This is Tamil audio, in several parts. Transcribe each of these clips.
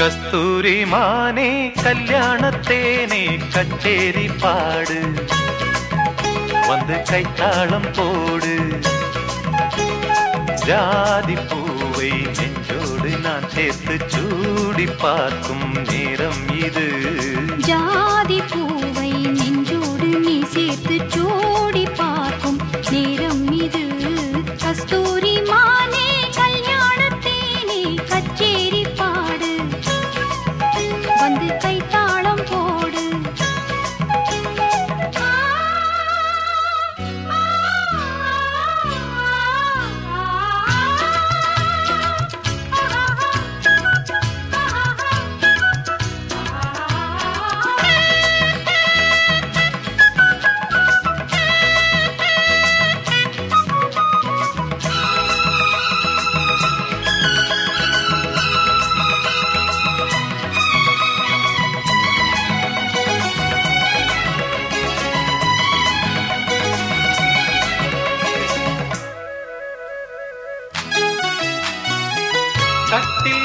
கஸ்தூரி மானே கல்யாணத்தேனே கச்சேரி பாடு. வந்து கைத்தாளம் போடு. ஜாதி பூவை நெஞ்சோடு நான் சேர்த்து சூடி பார்க்கும் நேரம் இது.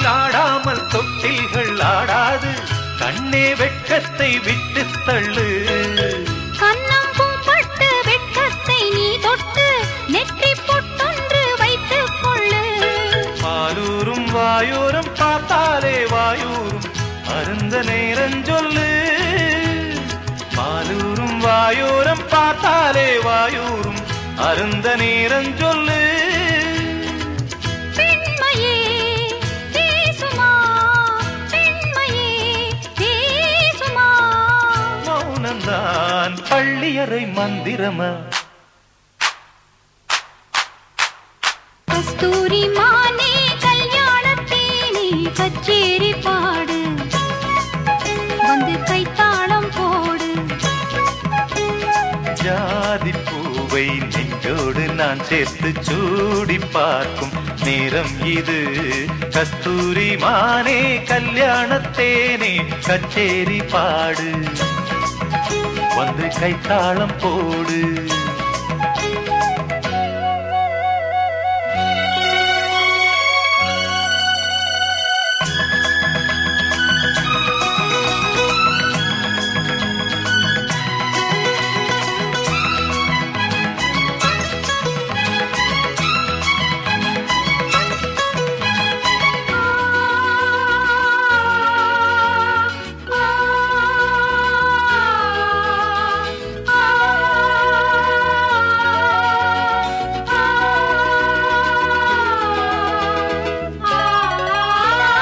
ஆடாமல் தொட்டில்கள் ஆடாது. கண்ணே வெட்கத்தை விட்டு தள்ளு. கன்னம் பூப்பட்டு வெட்கத்தை நீ தொட்டு நெற்றி பொட்டொன்று வைத்துக் கொள்ளு. பாலூரும் வாயூரும் பார்த்தாலே வாயூரும் அருந்த நேரம் சொல்லு. பாலூரும் வாயூரம் பார்த்தாலே வாயூரும் அருந்த நேரம் சொல்லு. மௌனம்தான் பள்ளியறை மந்திரமா? கஸ்தூரி மானே கல்யாணத்தேனே கச்சேரி பாடு. வந்து கைத்தாளம் போடு. ஜாதி பூவை நெஞ்சோடு நான் சேர்த்து சூடி பார்க்கும் நேரம் இது. கஸ்தூரி மானே கல்யாணத்தேனே கச்சேரி பாடு. வந்து கைத்தாளம் போடு.